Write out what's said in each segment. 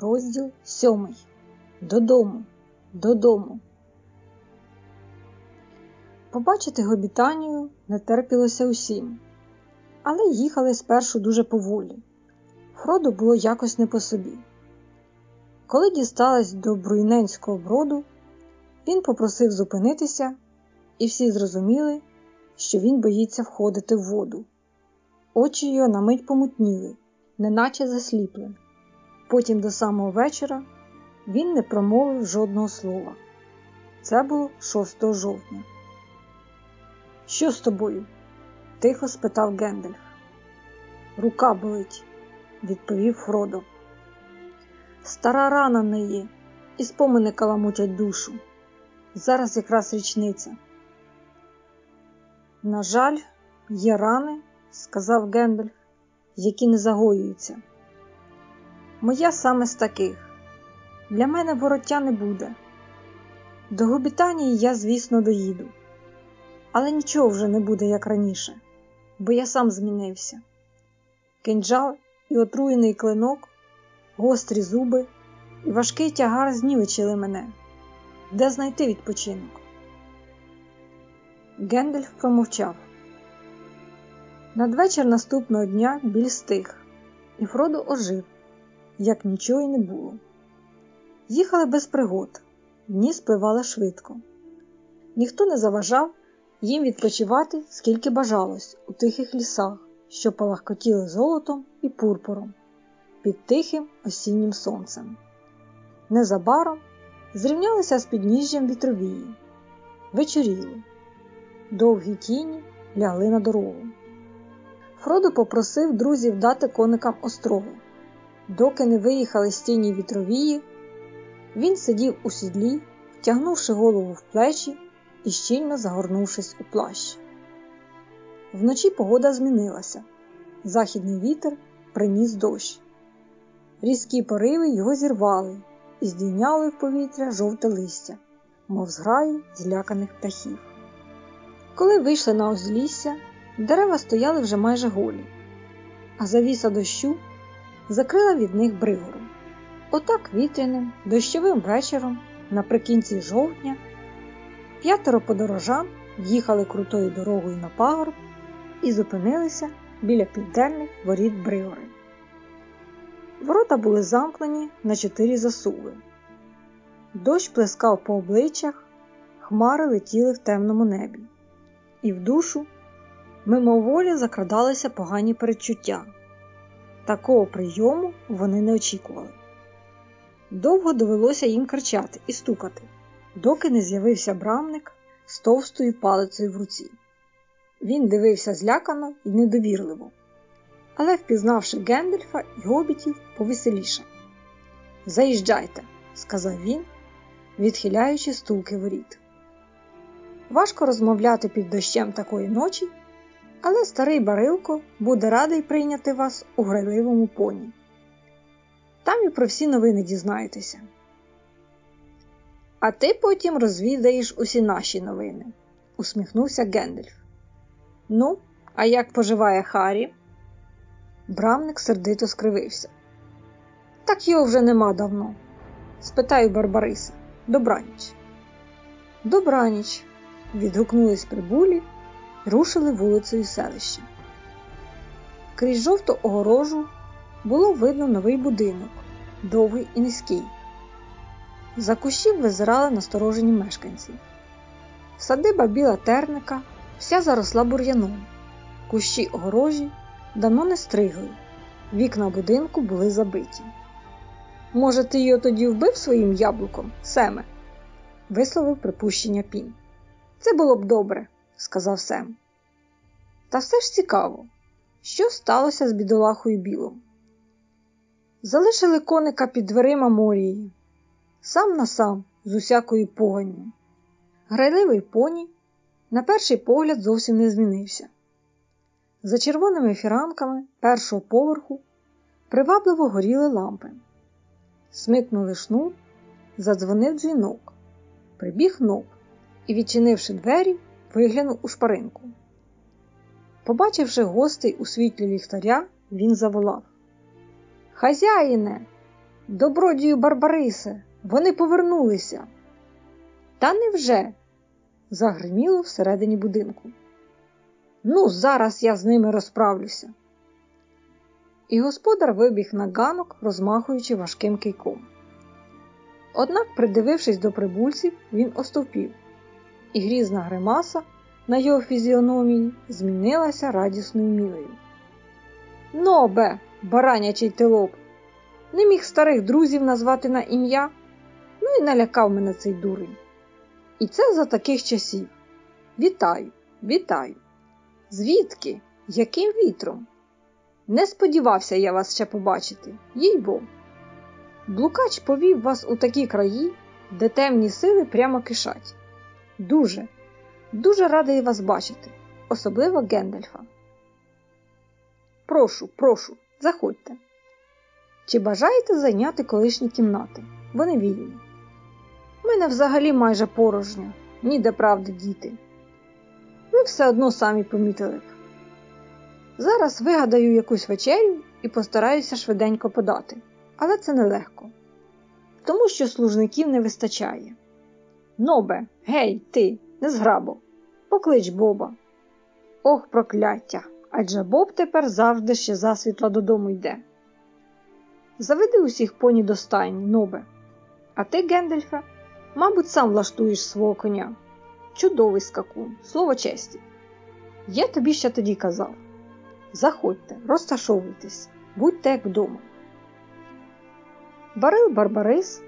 Розділ сьомий. Додому, додому. Побачити гобітанію не терпілося усім, але їхали спершу дуже поволі. Фроду було якось не по собі. Коли дісталась до Бруйненського броду, він попросив зупинитися, і всі зрозуміли, що він боїться входити в воду. Очі його на мить помутніли, неначе засліплені. Потім до самого вечора він не промовив жодного слова. Це було 6 жовтня. Що з тобою? тихо спитав Гендальф. Рука болить, відповів Фродо. Стара рана не є, і спомини каламутять душу. Зараз якраз річниця. На жаль, є рани, сказав Гендальф, які не загоюються. Моя саме з таких. Для мене вороття не буде. До Гобітанії я, звісно, доїду. Але нічого вже не буде, як раніше, бо я сам змінився. Кинджал і отруєний клинок, гострі зуби і важкий тягар знівечили мене. Де знайти відпочинок? Гендальф промовчав. Надвечір наступного дня біль стих, і Фродо ожив як нічого й не було. Їхали без пригод, дні спливали швидко. Ніхто не заважав їм відпочивати, скільки бажалось у тихих лісах, що палахкотіли золотом і пурпуром під тихим осіннім сонцем. Незабаром зрівнялися з підніжжям вітровії, вечоріло, довгі тіні лягли на дорогу. Фродо попросив друзів дати коникам острогу. Доки не виїхали з тіні вітровії, він сидів у сідлі, втягнувши голову в плечі і щільно загорнувшись у плащ. Вночі погода змінилася. Західний вітер приніс дощ. Різкі пориви його зірвали і здійняли в повітря жовте листя, мов зграю зляканих птахів. Коли вийшли на узлісся, дерева стояли вже майже голі, а завіса дощу закрила від них бригору. Отак вітряним, дощовим вечором, наприкінці жовтня, п'ятеро подорожан їхали крутою дорогою на пагорб і зупинилися біля південних воріт бригори. Ворота були замкнені на чотири засуви. Дощ плескав по обличчях, хмари летіли в темному небі, і в душу мимоволі закрадалися погані передчуття. Такого прийому вони не очікували. Довго довелося їм кричати і стукати, доки не з'явився брамник з товстою палицею в руці. Він дивився злякано і недовірливо, але, впізнавши Гендельфа і гобітів, повеселіше. Заїжджайте, сказав він, відхиляючи стулки воріт. Важко розмовляти під дощем такої ночі, але старий Барилко буде радий прийняти вас у грайливому поні. Там і про всі новини дізнаєтеся. А ти потім розвідаєш усі наші новини, усміхнувся Гендельф. Ну, а як поживає Харі? Брамник сердито скривився. Так його вже нема давно. Спитаю Барбариса. Добраніч. Добраніч. відгукнулись прибулі рушили вулицею селища. Крізь жовту огорожу було видно новий будинок, довгий і низький. За кущів визирали насторожені мешканці. Садиба біла терника вся заросла бур'яном, кущі огорожі давно не стригли, вікна будинку були забиті. Може, ти його тоді вбив своїм яблуком, Семе? висловив припущення пінь. Це було б добре, сказав Сем. Та все ж цікаво, що сталося з бідолахою білом. Залишили коника під дверима Морії, сам на сам з усякою поганню. Грайливий поні, на перший погляд, зовсім не змінився. За червоними фіранками першого поверху привабливо горіли лампи. Смикнули шнур, задзвонив дзвінок, прибіг ноб і, відчинивши двері, виглянув у шпаринку. Побачивши гостей у світлі ліхтаря, він заволав Хазяїне, Добродію Барбарисе, вони повернулися. Та невже? загриміло всередині будинку. Ну, зараз я з ними розправлюся. І господар вибіг на ганок, розмахуючи важким кийком. Однак, придивившись до прибульців, він остовпів, і грізна гримаса на його фізіономії змінилася радісною мілею. Нобе, баранячий тилоп, не міг старих друзів назвати на ім'я, ну і налякав мене цей дурень. І це за таких часів. Вітаю, вітаю. Звідки? Яким вітром? Не сподівався я вас ще побачити, їй бо. Блукач повів вас у такі краї, де темні сили прямо кишать. Дуже, дуже радий вас бачити, особливо Гендальфа. Прошу, прошу, заходьте. Чи бажаєте зайняти колишні кімнати? Вони вільні. Мене взагалі майже порожньо, ніде правди діти. Ви все одно самі помітили б. Зараз вигадаю якусь вечерю і постараюся швиденько подати, але це нелегко, тому що служників не вистачає. Нобе, гей, ти, незграбо, поклич Боба. Ох, прокляття! Адже Боб тепер завжди ще засвітла додому йде. Заведи усіх поні до стайні, нобе. А ти, Гендельфе, мабуть, сам влаштуєш свого коня. Чудовий скакун, слово честі. Я тобі ще тоді казав. Заходьте, розташовуйтесь, будьте як вдома. Барил Барбарис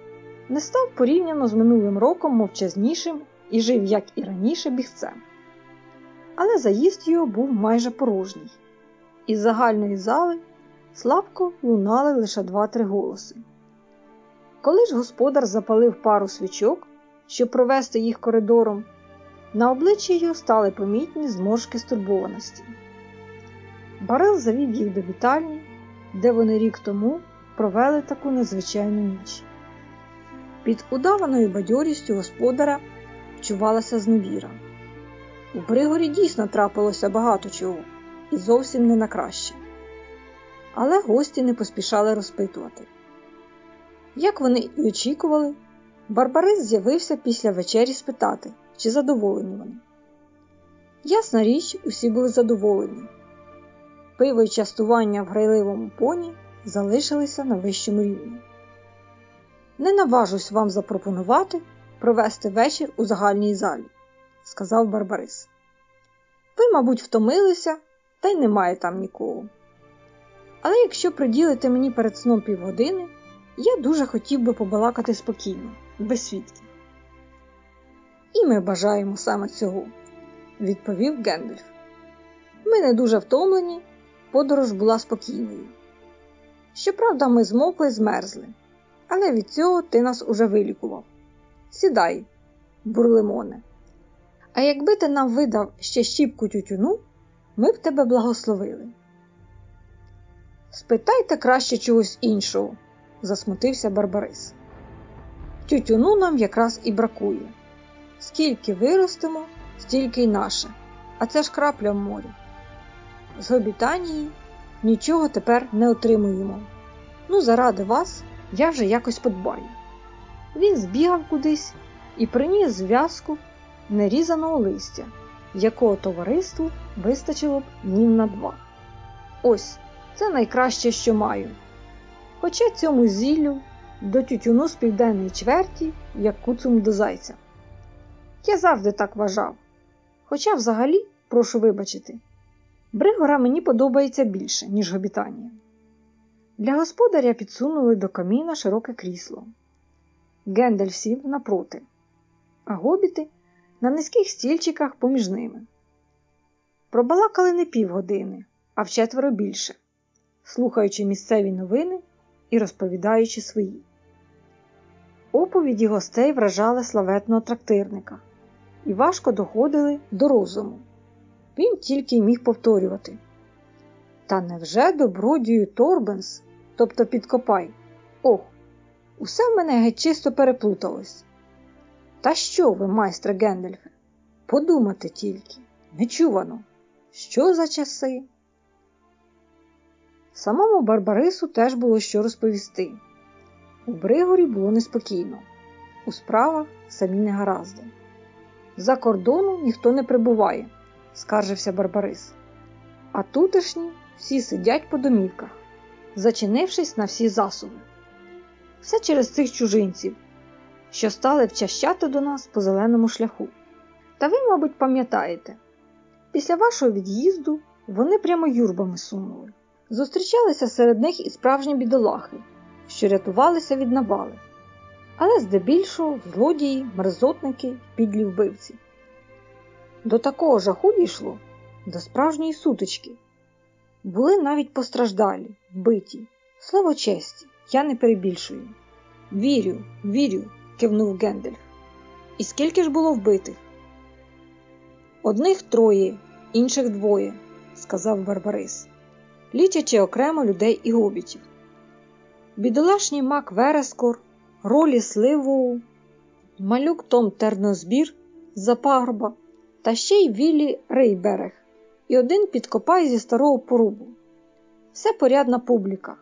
не став порівняно з минулим роком мовчазнішим і жив, як і раніше, бігцем. Але заїзд його був майже порожній. Із загальної зали слабко лунали лише два-три голоси. Коли ж господар запалив пару свічок, щоб провести їх коридором, на обличчі його стали помітні зморшки стурбованості. Барил завів їх до вітальні, де вони рік тому провели таку незвичайну ніч. Під удаваною бадьорістю господара вчувалася зневіра. У Бригорі дійсно трапилося багато чого, і зовсім не на краще. Але гості не поспішали розпитувати. Як вони і очікували, Барбарис з'явився після вечері спитати, чи задоволені вони. Ясна річ, усі були задоволені. Пиво й частування в грайливому поні залишилися на вищому рівні. Не наважусь вам запропонувати провести вечір у загальній залі, сказав Барбарис. Ви, мабуть, втомилися, та й немає там нікого. Але якщо приділите мені перед сном півгодини, я дуже хотів би побалакати спокійно, без свідків. І ми бажаємо саме цього, відповів Гендальф. Ми не дуже втомлені, подорож була спокійною. Щоправда, ми змокли змерзли, але від цього ти нас уже вилікував. Сідай, бурлимоне. А якби ти нам видав ще щіпку тютюну, ми б тебе благословили. Спитайте краще чогось іншого, засмутився Барбарис. Тютюну нам якраз і бракує. Скільки виростемо, стільки й наше, а це ж крапля в морі. З Гобітанії нічого тепер не отримуємо. Ну, заради вас я вже якось подбаю. Він збігав кудись і приніс зв'язку нерізаного листя, якого товариству вистачило б днів на два. Ось це найкраще, що маю. Хоча цьому зіллю до тютюну з південної чверті, як куцум до зайця. Я завжди так вважав. Хоча, взагалі, прошу вибачити, Бригора мені подобається більше, ніж гобітанія. Для господаря підсунули до каміна широке крісло. Гендель сів напроти, а гобіти на низьких стільчиках поміж ними. Пробалакали не півгодини, а вчетверо більше, слухаючи місцеві новини і розповідаючи свої. Оповіді гостей вражали славетного трактирника і важко доходили до розуму. Він тільки й міг повторювати. Та невже добродію Торбенс, тобто підкопай? Ох, усе в мене геть чисто переплуталось. Та що ви, майстре Гендельфе? Подумати тільки, нечувано, що за часи? Самому Барбарису теж було що розповісти. У Бригорі було неспокійно, у справах самі негаразди. За кордону ніхто не прибуває, скаржився Барбарис. А тутешні всі сидять по домівках, зачинившись на всі засоби. Все через цих чужинців, що стали вчащати до нас по зеленому шляху. Та ви, мабуть, пам'ятаєте, після вашого від'їзду вони прямо юрбами сунули. Зустрічалися серед них і справжні бідолахи, що рятувалися від навали, але здебільшого злодії, мерзотники, підлі вбивці. До такого жаху дійшло, до справжньої сутички. Були навіть постраждалі, вбиті. Слово честі, я не перебільшую. Вірю, вірю, кивнув Гендельф. І скільки ж було вбитих? Одних троє, інших двоє, сказав Барбарис, лічачи окремо людей і гобітів. Бідолашній мак Верескор, ролі Сливоу, малюк Том Тернозбір за пагорба, та ще й Віллі Рейберег і один підкопай зі старого порубу. Все порядна публіка.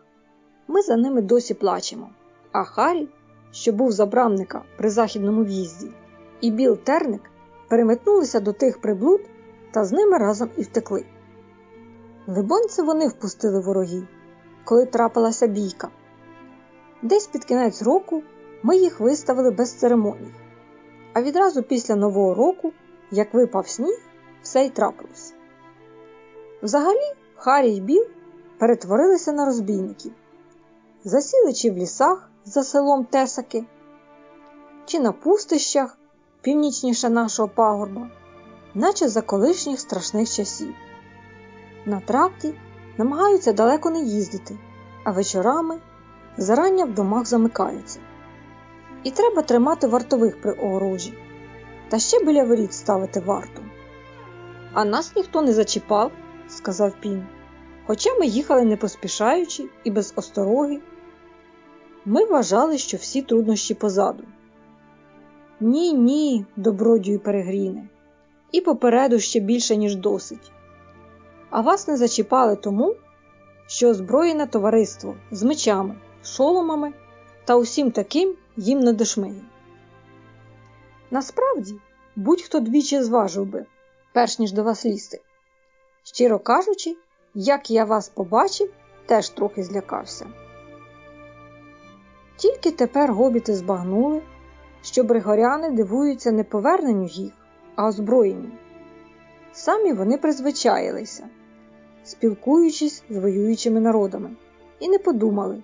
Ми за ними досі плачемо. А Харі, що був забрамника при західному в'їзді, і Біл Терник переметнулися до тих приблуд та з ними разом і втекли. Либонь, це вони впустили ворогів, коли трапилася бійка. Десь під кінець року ми їх виставили без церемоній, а відразу після Нового року, як випав сніг, все й трапилось. Взагалі, Харі й Біл перетворилися на розбійників, засіли чи в лісах за селом Тесаки, чи на пустищах північніше нашого пагорба, наче за колишніх страшних часів. На тракті намагаються далеко не їздити, а вечорами зарання в домах замикаються. І треба тримати вартових при огорожі, та ще біля воріт ставити варту. А нас ніхто не зачіпав, сказав Пін. Хоча ми їхали не поспішаючи і без остороги, ми вважали, що всі труднощі позаду. Ні, ні, добродію перегріне, і попереду ще більше, ніж досить. А вас не зачіпали тому, що озброєне товариство з мечами, шоломами та усім таким їм не дошмиє. Насправді, будь-хто двічі зважив би, перш ніж до вас лізти. Щиро кажучи, як я вас побачив, теж трохи злякався. Тільки тепер гобіти збагнули, що бригоряни дивуються не поверненню їх, а озброєнню. Самі вони призвичаїлися, спілкуючись з воюючими народами, і не подумали,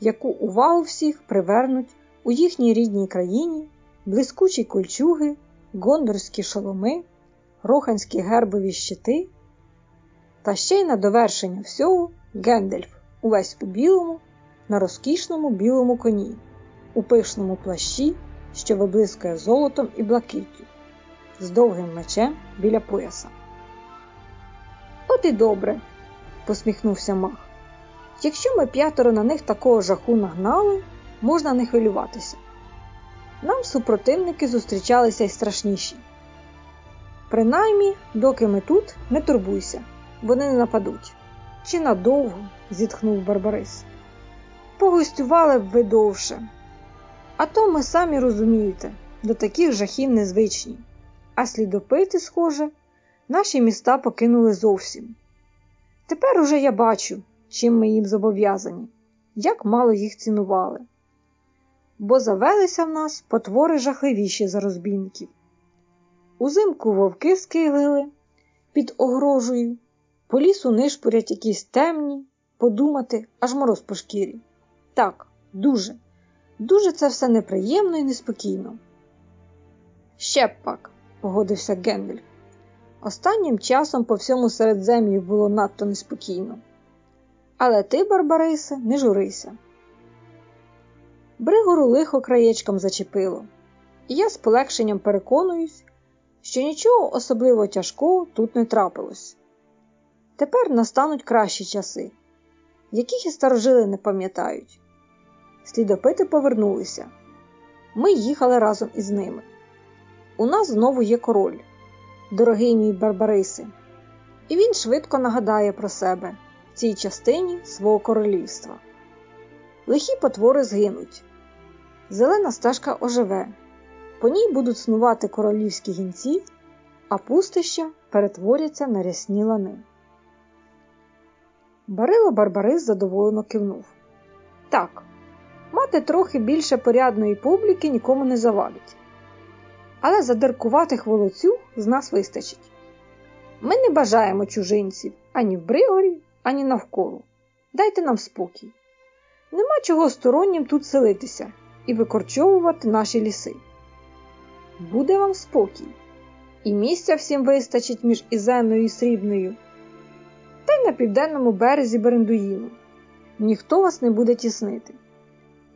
яку увагу всіх привернуть у їхній рідній країні блискучі кольчуги, гондорські шоломи, роханські гербові щити, та ще й на довершення всього Гендельф увесь у білому, на розкішному білому коні, у пишному плащі, що виблискує золотом і блакиттю, з довгим мечем біля пояса. От і добре, посміхнувся Мах. Якщо ми п'ятеро на них такого жаху нагнали, можна не хвилюватися. Нам супротивники зустрічалися й страшніші. Принаймні, доки ми тут, не турбуйся, вони не нападуть. Чи надовго, зітхнув Барбарис. Погостювали б ви довше. А то ми самі розумієте, до таких жахів незвичні, а слідопити, схоже, наші міста покинули зовсім. Тепер уже я бачу, чим ми їм зобов'язані, як мало їх цінували. Бо завелися в нас потвори жахливіші за розбійників. Узимку вовки скиглили під огрожею, по лісу нишпорять якісь темні, подумати, аж мороз по шкірі. Так, дуже, дуже це все неприємно і неспокійно. Ще б пак, погодився Гендель. Останнім часом по всьому середзем'ю було надто неспокійно. Але ти, Барбарисе, не журися. Бригору лихо краєчком зачепило, і я з полегшенням переконуюсь, що нічого особливо тяжкого тут не трапилось. Тепер настануть кращі часи, яких і старожили не пам'ятають. Слідопити повернулися. Ми їхали разом із ними. У нас знову є король, дорогий мій Барбариси, і він швидко нагадає про себе в цій частині свого королівства. Лихі потвори згинуть, зелена стежка оживе, по ній будуть снувати королівські гінці, а пустища перетворяться на рясні лани. Барило Барбарис задоволено кивнув. Так, мати трохи більше порядної публіки нікому не завадить. Але задиркуватих волоцюг з нас вистачить. Ми не бажаємо чужинців ані в Бригорі, ані навколо. Дайте нам спокій. Нема чого стороннім тут селитися і викорчовувати наші ліси. Буде вам спокій, і місця всім вистачить між Ізеною і Срібною, на південному березі Берендуїну. Ніхто вас не буде тіснити.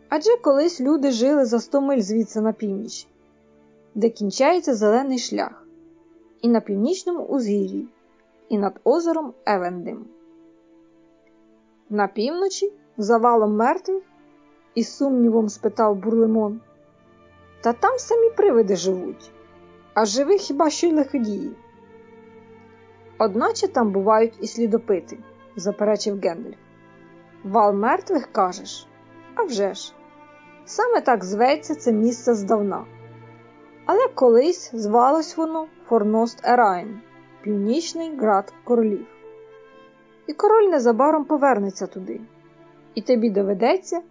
Адже колись люди жили за сто миль звідси на північ, де кінчається зелений шлях, і на північному узгір'ї, і над озером Евендим. На півночі, завалом мертвих, із сумнівом спитав Бурлимон. Та там самі привиди живуть, а живих хіба що й лиходії. Одначе там бувають і слідопити, заперечив Гендельф. Вал мертвих кажеш? А вже ж. Саме так зветься це місце здавна. Але колись звалось воно Форност Ерайн, північний град королів. І король незабаром повернеться туди, і тобі доведеться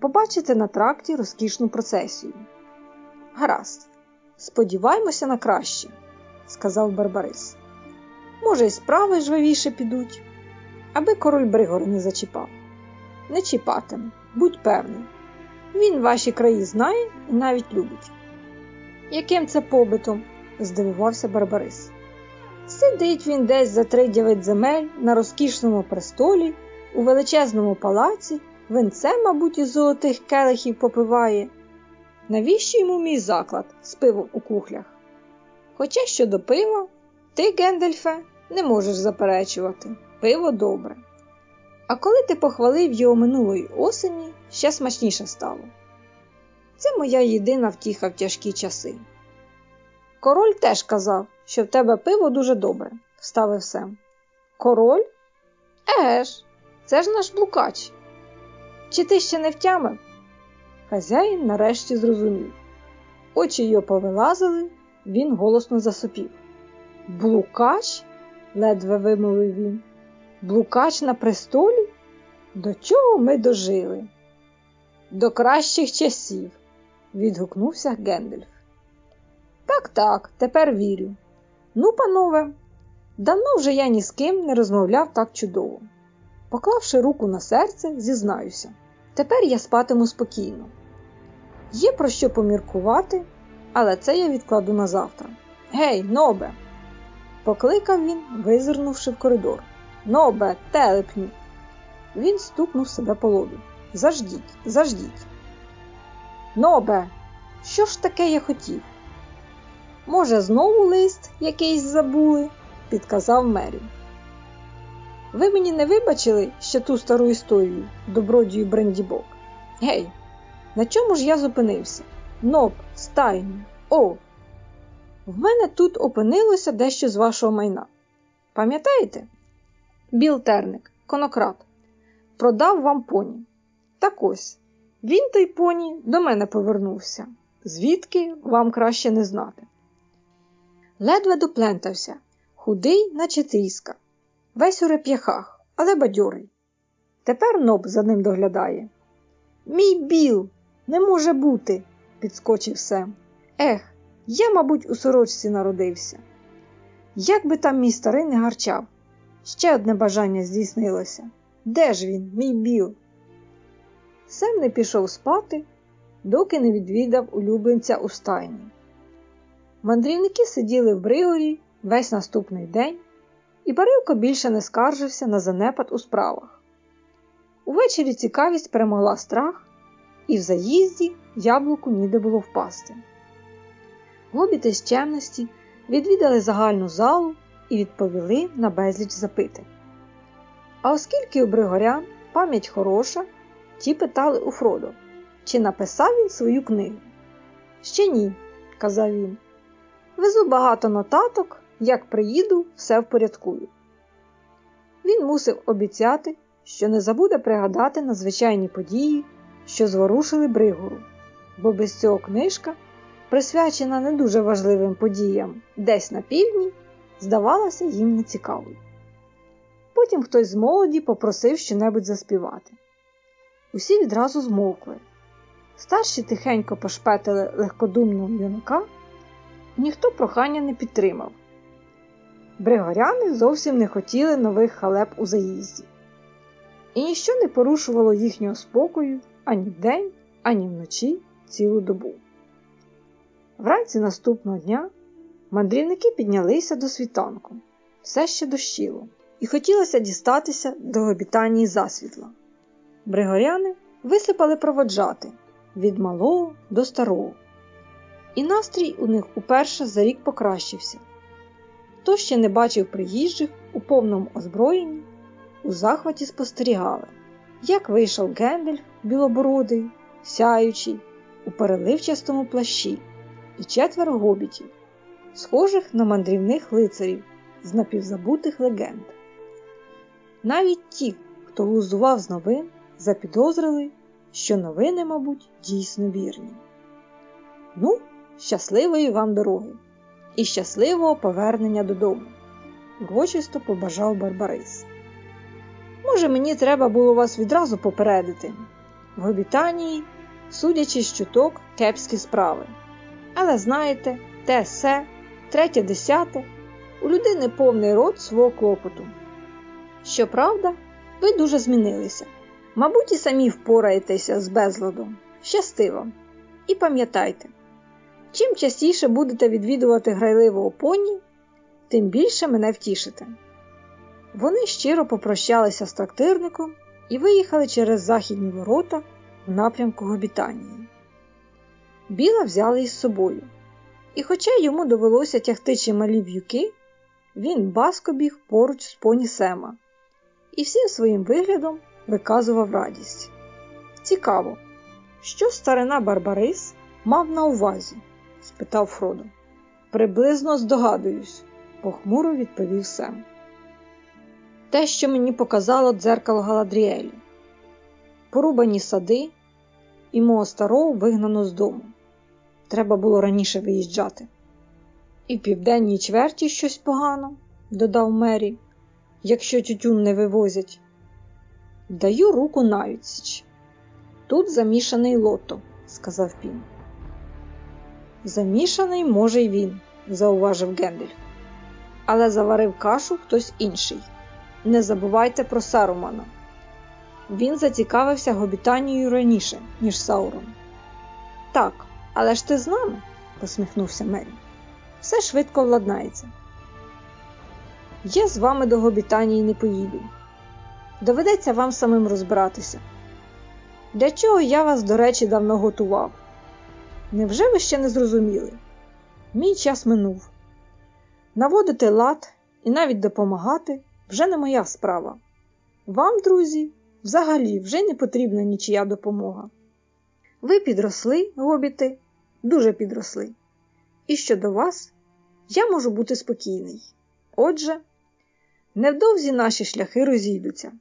побачити на тракті розкішну процесію. Гаразд, сподіваймося на краще, сказав Барбарис. Може, й справи жвавіше підуть, аби король Бригор не зачіпав. Не чіпатиме, будь певний. Він ваші краї знає і навіть любить. Яким це побитом? здивувався Барбарис. Сидить він десь за три дев'ять земель на розкішному престолі, у величезному палаці, винце, мабуть, із золотих келихів попиває. Навіщо йому мій заклад з пивом у кухлях? Хоча щодо пива, ти, Гендельфе, не можеш заперечувати пиво добре. А коли ти похвалив його минулої осені, ще смачніше стало. Це моя єдина втіха в тяжкі часи. Король теж казав, що в тебе пиво дуже добре, вставив Сем. Король? Еге ж, це ж наш блукач. Чи ти ще не втямив? Хазяїн нарешті зрозумів. Очі його повилазили, він голосно засопів. Блукач? ледве вимовив він. Блукач на престолі? До чого ми дожили? До кращих часів, відгукнувся Гендельф. Так, так, тепер вірю. Ну, панове, давно вже я ні з ким не розмовляв так чудово. Поклавши руку на серце, зізнаюся. Тепер я спатиму спокійно. Є про що поміркувати, але це я відкладу на завтра. Гей, нобе! Покликав він, визирнувши в коридор. Нобе, телепні! Він стукнув себе по лобі. Заждіть, заждіть. Нобе, що ж таке я хотів? Може, знову лист якийсь забули, підказав Мері. Ви мені не вибачили ще ту стару історію добродію Брендібок? Гей, на чому ж я зупинився? Ноб, стайню, о! В мене тут опинилося дещо з вашого майна. Пам'ятаєте? Білтерник, конократ, продав вам поні. Так ось, він той поні до мене повернувся, звідки вам краще не знати. Ледве доплентався, худий, наче тріска, весь у реп'яхах, але бадьорий. Тепер ноб за ним доглядає. Мій біл, не може бути, підскочив Сем. Ех, я, мабуть, у сорочці народився. Як би там мій старий не гарчав, ще одне бажання здійснилося. Де ж він, мій біл? Сем не пішов спати, доки не відвідав улюбленця у стайні. Мандрівники сиділи в Бригорі весь наступний день, і Барилко більше не скаржився на занепад у справах. Увечері цікавість перемогла страх, і в заїзді яблуку ніде було впасти. Гобіти з чемності відвідали загальну залу і відповіли на безліч запитань. А оскільки у Бригорян пам'ять хороша, ті питали у Фродо, чи написав він свою книгу. Ще ні, казав він. Везу багато нотаток, як приїду, все впорядкую. Він мусив обіцяти, що не забуде пригадати надзвичайні події, що зворушили Бригору, бо без цього книжка, присвячена не дуже важливим подіям десь на півдні, здавалася їм нецікавою. Потім хтось з молоді попросив щонебудь заспівати. Усі відразу змовкли. Старші тихенько пошпетили легкодумного юнака, ніхто прохання не підтримав. Бригоряни зовсім не хотіли нових халеп у заїзді, і ніщо не порушувало їхнього спокою ані вдень, ані вночі цілу добу. Вранці наступного дня мандрівники піднялися до світанку, все ще дощило, і хотілося дістатися до обітанії засвітла. Бригоряни висипали проводжати від малого до старого, і настрій у них уперше за рік покращився. Хто ще не бачив приїжджих у повному озброєнні, у захваті спостерігали, як вийшов Гендельф білобородий, сяючий, у переливчастому плащі, і четверо гобітів, схожих на мандрівних лицарів з напівзабутих легенд. Навіть ті, хто глузував з новин, запідозрили, що новини, мабуть, дійсно вірні. Ну, щасливої вам дороги і щасливого повернення додому, урочисто побажав Барбарис. Може, мені треба було вас відразу попередити. В обітанії, судячи з чуток, кепські справи. Але знаєте, те все, третє десяте, у людини повний рот свого клопоту. Щоправда, ви дуже змінилися. Мабуть, і самі впораєтеся з безладом. Щасти вам! І пам'ятайте, чим частіше будете відвідувати грайливого поні, тим більше мене втішите. Вони щиро попрощалися з трактирником і виїхали через західні ворота в напрямку Гобітанії. Біла взяли із собою, і, хоча йому довелося тягти чималі в'юки, він баско біг поруч з поні Сема і всім своїм виглядом виказував радість. Цікаво, що старина Барбарис мав на увазі? спитав Фродо. Приблизно здогадуюсь, похмуро відповів Сем. Те, що мені показало дзеркало Галадріелі, порубані сади і мого старого вигнано з дому. Треба було раніше виїжджати. І в південній чверті щось погано, додав Мері, якщо тютюн не вивозять. Даю руку на відсіч. Тут замішаний лото, сказав Пін. Замішаний, може, й він, зауважив Гендель. Але заварив кашу хтось інший. Не забувайте про Сарумана. Він зацікавився гобітанією раніше, ніж Саурон. Так, але ж ти з нами, посміхнувся Мері. Все швидко владнається. Я з вами до гобітанії не поїду. Доведеться вам самим розбиратися. Для чого я вас, до речі, давно готував? Невже ви ще не зрозуміли? Мій час минув. Наводити лад і навіть допомагати вже не моя справа. Вам, друзі, взагалі вже не потрібна нічия допомога. Ви підросли, гобіти, дуже підросли. І щодо вас я можу бути спокійний. Отже, невдовзі наші шляхи розійдуться.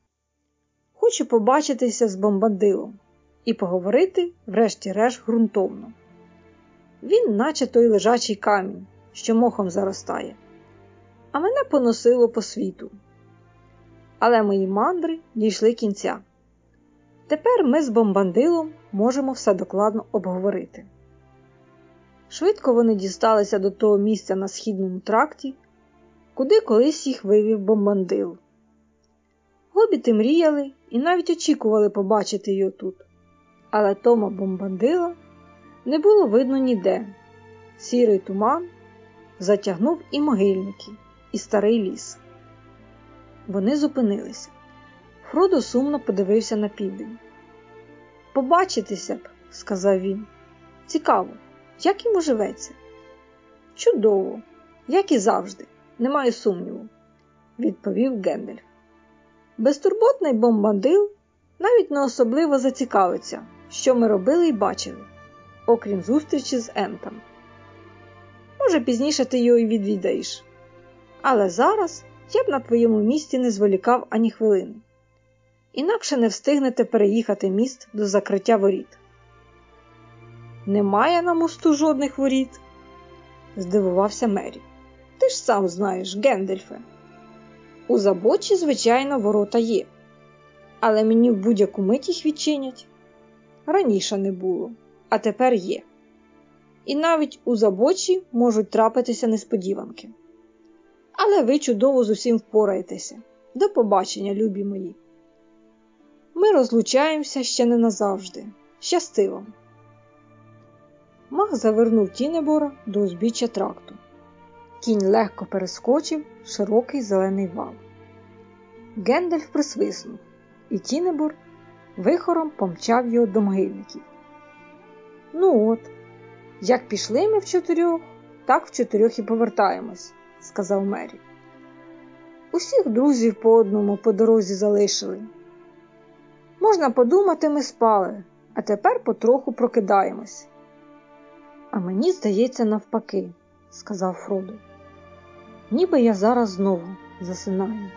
Хочу побачитися з бомбандилом і поговорити, врешті-решт, ґрунтовно. Він, наче той лежачий камінь, що мохом заростає, а мене поносило по світу. Але мої мандри дійшли кінця. Тепер ми з бомбандилом можемо все докладно обговорити. Швидко вони дісталися до того місця на східному тракті, куди колись їх вивів бомбандил. Гобіти мріяли і навіть очікували побачити його тут, але Тома бомбандила не було видно ніде. Сірий туман затягнув і могильники, і старий ліс. Вони зупинилися. Фродо сумно подивився на південь. Побачитися б, сказав він. Цікаво, як йому живеться? Чудово, як і завжди, не маю сумніву, відповів Гендельф. Безтурботний бомбандил навіть не особливо зацікавиться, що ми робили і бачили, окрім зустрічі з Ентом. Може, пізніше ти його і відвідаєш. Але зараз я б на твоєму місці не зволікав ані хвилини. Інакше не встигнете переїхати міст до закриття воріт. Немає на мосту жодних воріт? здивувався Мері. Ти ж сам знаєш, Гендельфе. У забочі, звичайно, ворота є, але мені в будь-яку мить їх відчинять. Раніше не було, а тепер є. І навіть у забочі можуть трапитися несподіванки. Але ви чудово з усім впораєтеся. До побачення, любі мої. Ми розлучаємося ще не назавжди. Щасти вам. Мах завернув Тінебора до узбіччя тракту. Кінь легко перескочив широкий зелений вал. Гендальф присвиснув, і Тінебор вихором помчав його до могильників. Ну от, як пішли ми в чотирьох, так в чотирьох і повертаємось, сказав Мері. Усіх друзів по одному по дорозі залишили. Можна подумати, ми спали, а тепер потроху прокидаємось. А мені здається, навпаки, сказав Фродо. Ніби я зараз знову засинаю.